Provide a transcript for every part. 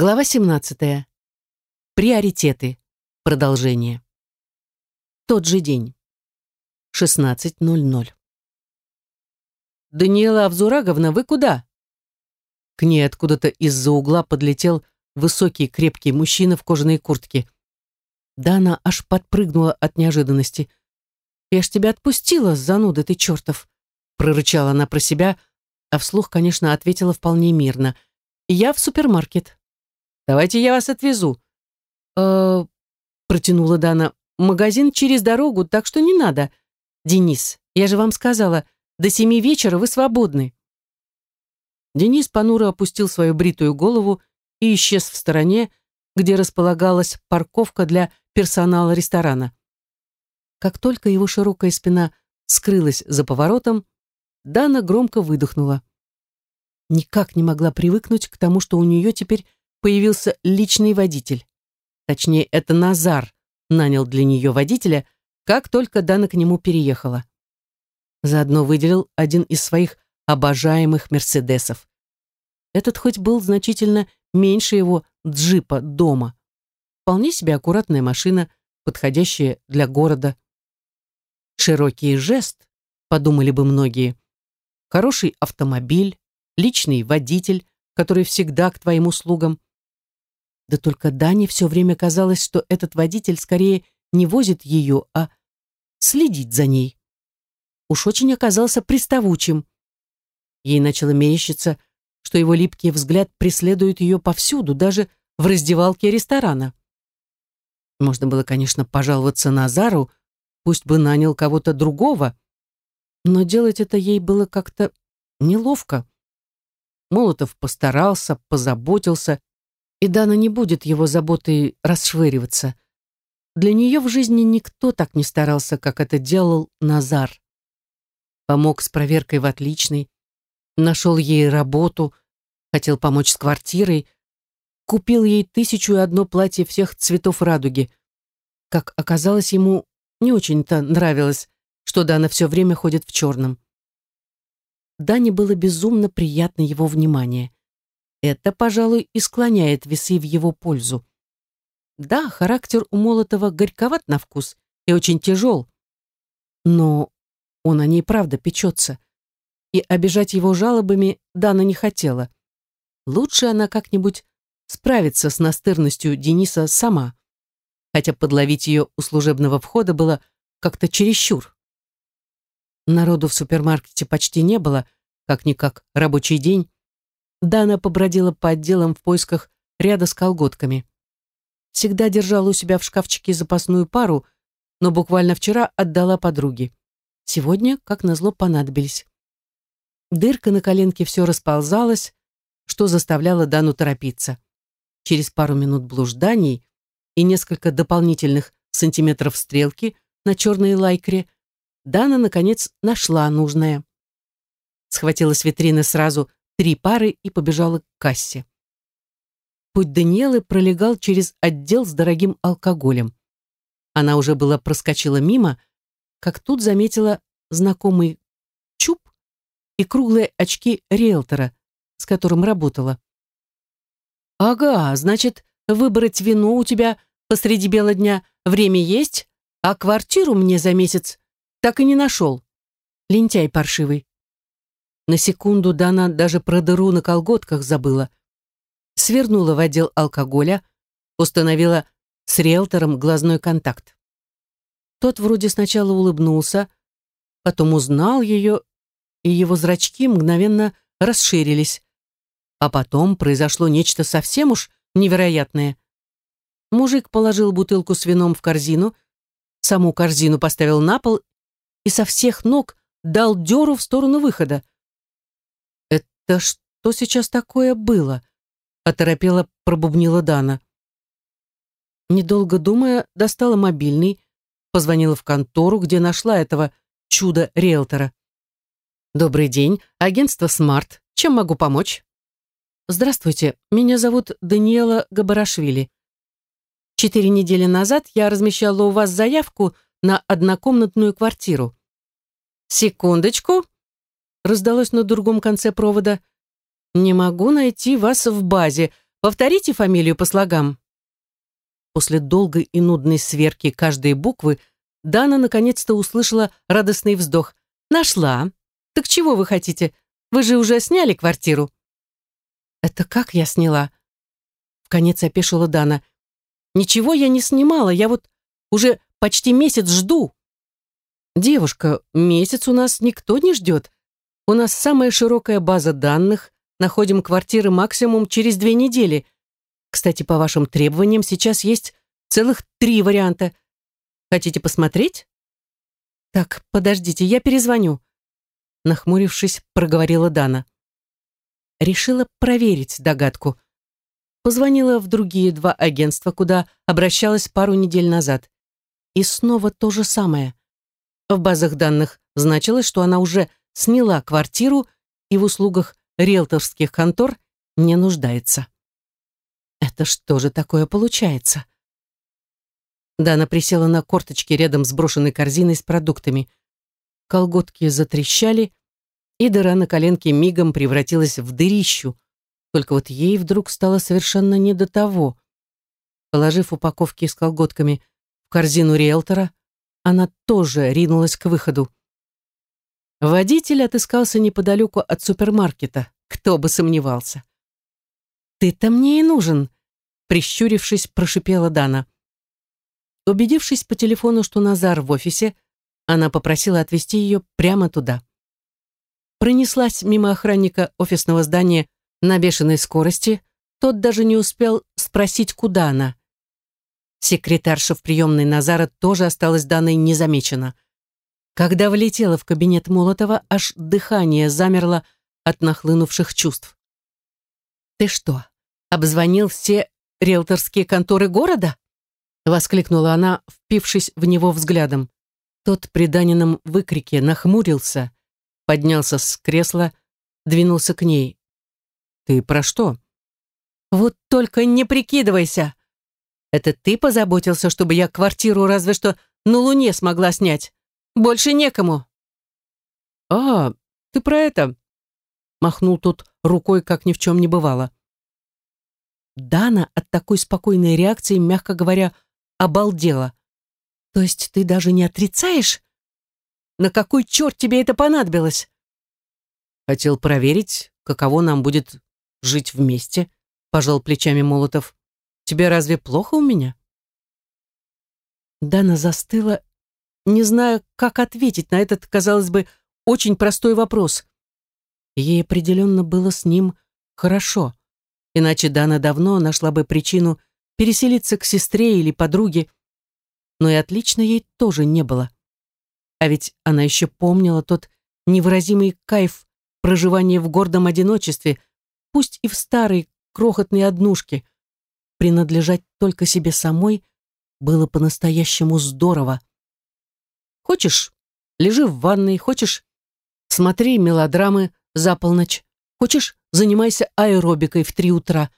Глава 17. Приоритеты. Продолжение. Тот же день. 16.00. «Даниэла Авзураговна, вы куда?» К ней откуда-то из-за угла подлетел высокий крепкий мужчина в кожаной куртке. Дана аж подпрыгнула от неожиданности. «Я ж тебя отпустила, зануда ты чертов!» прорычала она про себя, а вслух, конечно, ответила вполне мирно. «Я в супермаркет». Давайте я вас отвезу». «Э-э...» протянула Дана. «Магазин через дорогу, так что не надо. Денис, я же вам сказала, до семи вечера вы свободны». Денис понуро опустил свою бритую голову и исчез в стороне, где располагалась парковка для персонала ресторана. Как только его широкая спина скрылась за поворотом, Дана громко выдохнула. Никак не могла привыкнуть к тому, что у нее теперь появился личный водитель. Точнее, это Назар нанял для нее водителя, как только Дана к нему переехала. Заодно выделил один из своих обожаемых «Мерседесов». Этот хоть был значительно меньше его джипа дома. Вполне себе аккуратная машина, подходящая для города. Широкий жест, подумали бы многие. Хороший автомобиль, личный водитель, который всегда к твоим услугам. Да только Дане все время казалось, что этот водитель скорее не возит ее, а следит за ней. Уж очень оказался приставучим. Ей начало мерещиться, что его липкий взгляд преследует ее повсюду, даже в раздевалке ресторана. Можно было, конечно, пожаловаться Назару, пусть бы нанял кого-то другого, но делать это ей было как-то неловко. Молотов постарался, позаботился, и Дана не будет его заботой расшвыриваться. Для нее в жизни никто так не старался, как это делал Назар. Помог с проверкой в отличной, нашел ей работу, хотел помочь с квартирой, купил ей тысячу и одно платье всех цветов радуги. Как оказалось, ему не очень-то нравилось, что Дана все время ходит в черном. Дане было безумно приятно его внимание. Это, пожалуй, и склоняет весы в его пользу. Да, характер у Молотова горьковат на вкус и очень тяжел, но он о ней правда печется, и обижать его жалобами Дана не хотела. Лучше она как-нибудь справится с настырностью Дениса сама, хотя подловить ее у служебного входа было как-то чересчур. Народу в супермаркете почти не было, как-никак рабочий день, Дана побродила по отделам в поисках ряда с колготками. Всегда держала у себя в шкафчике запасную пару, но буквально вчера отдала подруге. Сегодня, как назло, понадобились. Дырка на коленке все расползалась, что заставляло Дану торопиться. Через пару минут блужданий и несколько дополнительных сантиметров стрелки на черной лайкре Дана, наконец, нашла нужное. Схватила с витрины сразу три пары и побежала к кассе. Путь Даниэлы пролегал через отдел с дорогим алкоголем. Она уже была проскочила мимо, как тут заметила знакомый чуб и круглые очки риэлтора, с которым работала. «Ага, значит, выбрать вино у тебя посреди бела дня время есть, а квартиру мне за месяц так и не нашел. Лентяй паршивый. На секунду Дана даже про дыру на колготках забыла. Свернула в отдел алкоголя, установила с риэлтором глазной контакт. Тот вроде сначала улыбнулся, потом узнал ее, и его зрачки мгновенно расширились. А потом произошло нечто совсем уж невероятное. Мужик положил бутылку с вином в корзину, саму корзину поставил на пол и со всех ног дал дёру в сторону выхода. «Да что сейчас такое было?» — оторопела пробубнила Дана. Недолго думая, достала мобильный, позвонила в контору, где нашла этого чуда-риэлтора. «Добрый день, агентство «Смарт». Чем могу помочь?» «Здравствуйте, меня зовут Даниэла Габарашвили. Четыре недели назад я размещала у вас заявку на однокомнатную квартиру». «Секундочку», раздалось на другом конце провода. «Не могу найти вас в базе. повторите фамилию по слогам». После долгой и нудной сверки каждой буквы Дана наконец-то услышала радостный вздох. «Нашла. Так чего вы хотите? Вы же уже сняли квартиру». «Это как я сняла?» В конец опешила Дана. «Ничего я не снимала, я вот уже почти месяц жду». «Девушка, месяц у нас никто не ждет. У нас самая широкая база данных, находим квартиры максимум через две недели. Кстати, по вашим требованиям сейчас есть целых три варианта. Хотите посмотреть? Так, подождите, я перезвоню. Нахмурившись, проговорила Дана. Решила проверить догадку. Позвонила в другие два агентства, куда обращалась пару недель назад. И снова то же самое. В базах данных значилось, что она уже сняла квартиру и в услугах риэлторских контор не нуждается. Это что же такое получается? Дана присела на корточки рядом с брошенной корзиной с продуктами. Колготки затрещали, и дыра на коленке мигом превратилась в дырищу. Только вот ей вдруг стало совершенно не до того. Положив упаковки с колготками в корзину риэлтора, она тоже ринулась к выходу. Водитель отыскался неподалеку от супермаркета. Кто бы сомневался. «Ты-то мне и нужен», — прищурившись, прошипела Дана. Убедившись по телефону, что Назар в офисе, она попросила отвезти ее прямо туда. Пронеслась мимо охранника офисного здания на бешеной скорости, тот даже не успел спросить, куда она. Секретарша в приемной Назара тоже осталась данной незамечена. Когда влетела в кабинет Молотова, аж дыхание замерло от нахлынувших чувств. «Ты что, обзвонил все риэлторские конторы города?» Воскликнула она, впившись в него взглядом. Тот при Данином выкрике нахмурился, поднялся с кресла, двинулся к ней. «Ты про что?» «Вот только не прикидывайся! Это ты позаботился, чтобы я квартиру разве что на Луне смогла снять? Больше некому». «А, ты про это?» Махнул тут рукой, как ни в чем не бывало. Дана от такой спокойной реакции, мягко говоря, обалдела. «То есть ты даже не отрицаешь? На какой черт тебе это понадобилось?» «Хотел проверить, каково нам будет жить вместе», пожал плечами Молотов. «Тебе разве плохо у меня?» Дана застыла не зная, как ответить на этот, казалось бы, очень простой вопрос. Ей определенно было с ним хорошо, иначе Дана давно нашла бы причину переселиться к сестре или подруге, но и отлично ей тоже не было. А ведь она еще помнила тот невыразимый кайф проживания в гордом одиночестве, пусть и в старой крохотной однушке. Принадлежать только себе самой было по-настоящему здорово. Хочешь, лежи в ванной, хочешь, смотри мелодрамы за полночь, хочешь, занимайся аэробикой в три утра.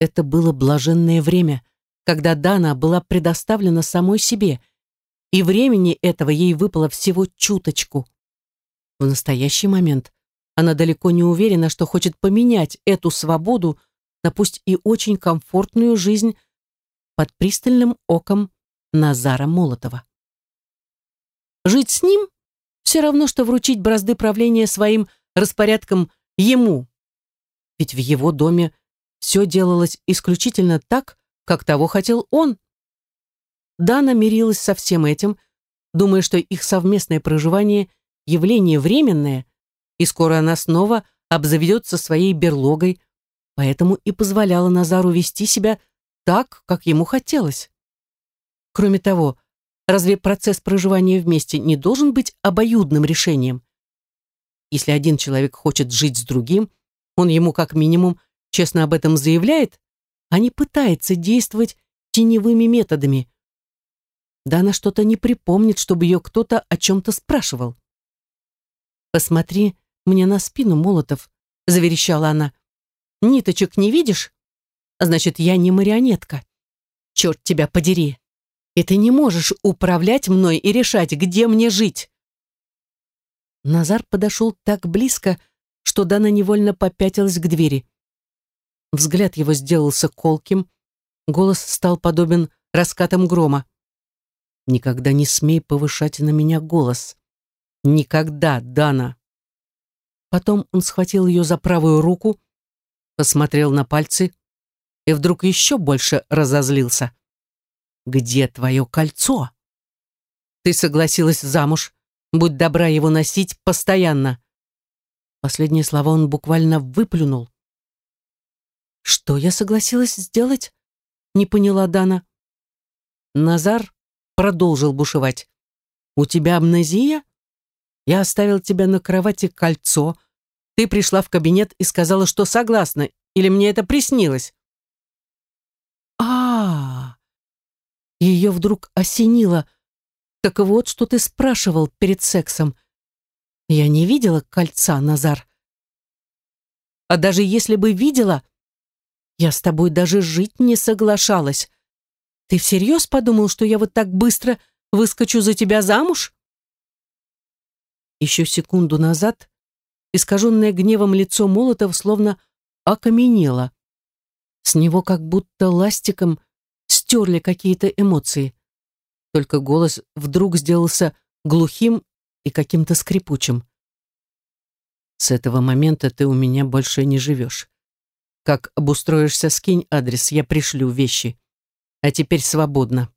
Это было блаженное время, когда Дана была предоставлена самой себе, и времени этого ей выпало всего чуточку. В настоящий момент она далеко не уверена, что хочет поменять эту свободу на пусть и очень комфортную жизнь под пристальным оком Назара Молотова. Жить с ним все равно, что вручить бразды правления своим распорядком ему. Ведь в его доме все делалось исключительно так, как того хотел он. Дана мирилась со всем этим, думая, что их совместное проживание – явление временное, и скоро она снова обзаведется своей берлогой, поэтому и позволяла Назару вести себя так, как ему хотелось. Кроме того, Разве процесс проживания вместе не должен быть обоюдным решением? Если один человек хочет жить с другим, он ему как минимум честно об этом заявляет, а не пытается действовать теневыми методами. Да она что-то не припомнит, чтобы ее кто-то о чем-то спрашивал. «Посмотри мне на спину, Молотов», — заверещала она. «Ниточек не видишь? Значит, я не марионетка. Черт тебя подери!» И ты не можешь управлять мной и решать, где мне жить. Назар подошел так близко, что Дана невольно попятилась к двери. Взгляд его сделался колким, голос стал подобен раскатам грома. «Никогда не смей повышать на меня голос. Никогда, Дана!» Потом он схватил ее за правую руку, посмотрел на пальцы и вдруг еще больше разозлился. «Где твое кольцо?» «Ты согласилась замуж. Будь добра его носить постоянно». Последние слова он буквально выплюнул. «Что я согласилась сделать?» — не поняла Дана. Назар продолжил бушевать. «У тебя амнезия? Я оставил тебя на кровати кольцо. Ты пришла в кабинет и сказала, что согласна, или мне это приснилось?» а, -а, -а Ее вдруг осенило. «Так вот, что ты спрашивал перед сексом. Я не видела кольца, Назар. А даже если бы видела, я с тобой даже жить не соглашалась. Ты всерьез подумал, что я вот так быстро выскочу за тебя замуж? Еще секунду назад искаженное гневом лицо Молотова словно окаменело. С него как будто ластиком стерли какие-то эмоции. Только голос вдруг сделался глухим и каким-то скрипучим. «С этого момента ты у меня больше не живешь. Как обустроишься, скинь адрес, я пришлю вещи. А теперь свободно.